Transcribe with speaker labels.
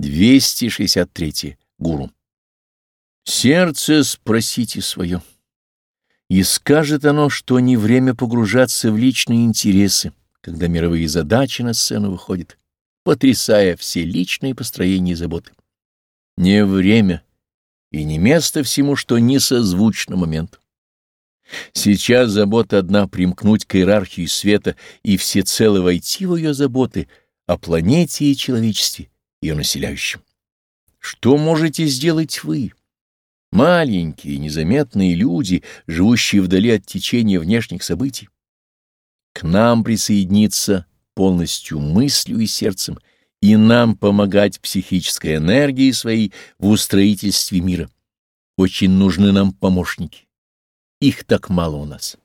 Speaker 1: 263. Гуру. Сердце спросите свое, и скажет оно, что не время погружаться в личные интересы, когда мировые задачи на сцену выходят, потрясая все личные построения и заботы. Не время и не место всему, что не созвучно моменту. Сейчас забота одна — примкнуть к иерархии света и всецело войти в ее заботы о планете и человечестве, ее населяющем. Что можете сделать вы? Маленькие, незаметные люди, живущие вдали от течения внешних событий. К нам присоединиться полностью мыслью и сердцем, и нам помогать психической энергией своей в устроительстве мира. Очень нужны нам помощники. Их так мало у нас.